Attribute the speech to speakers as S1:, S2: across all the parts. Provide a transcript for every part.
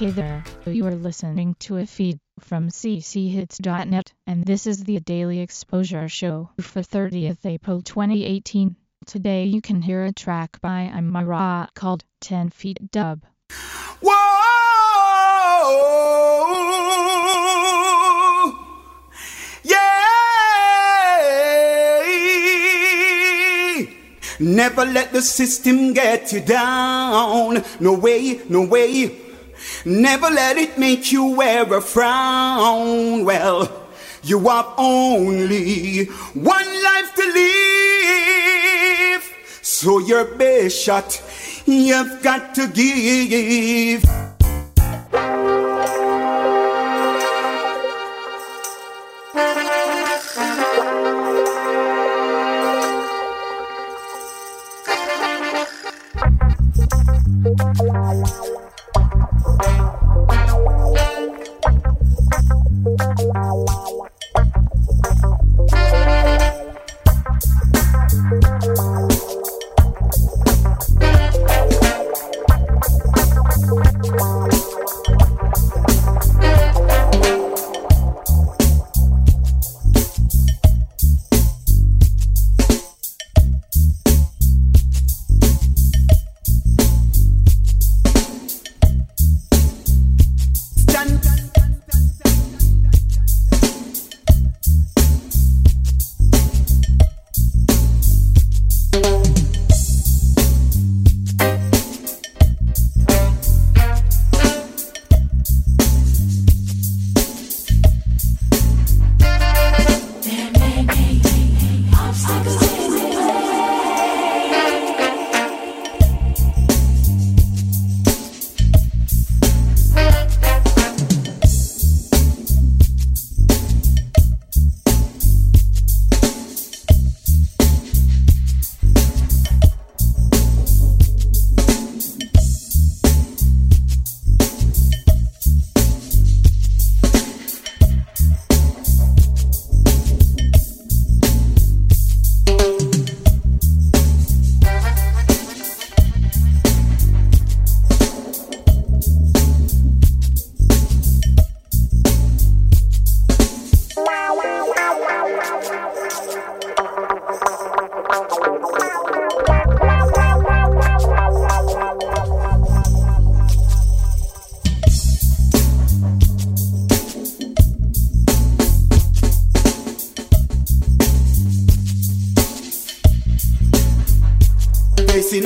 S1: Hey there, you are listening to a feed from cchits.net, and this is the Daily Exposure Show for 30th April 2018. Today you can hear a track by Amara called 10 Feet Dub.
S2: Whoa! Yeah! Never let the system get you down. No way, no way. Never let it make you wear a frown. Well, you have only one life to live. So your best shot, you've got to give. Stand,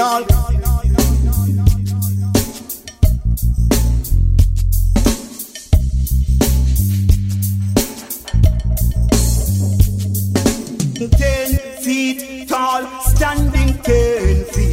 S2: all. Ten feet tall, standing ten feet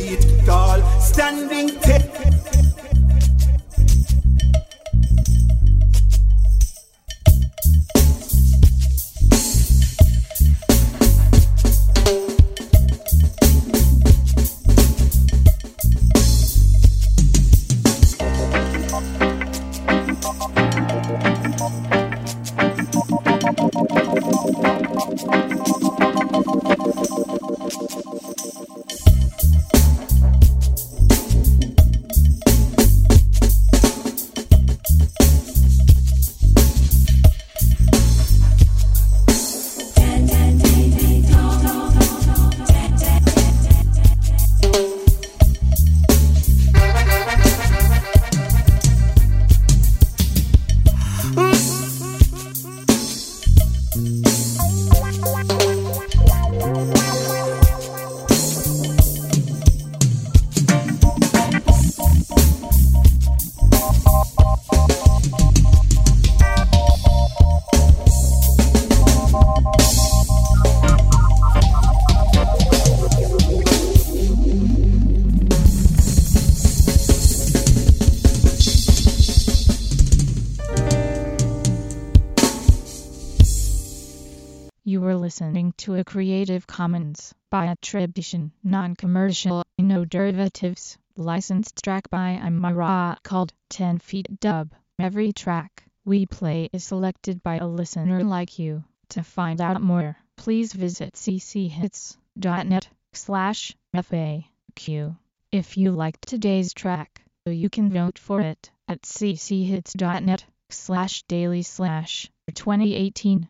S1: Were listening to a Creative Commons by attribution, non-commercial, no derivatives, licensed track by Amara called 10 Feet Dub. Every track we play is selected by a listener like you. To find out more, please visit cchits.net slash FAQ. If you liked today's track, You can vote for it at cchits.net slash daily slash 2018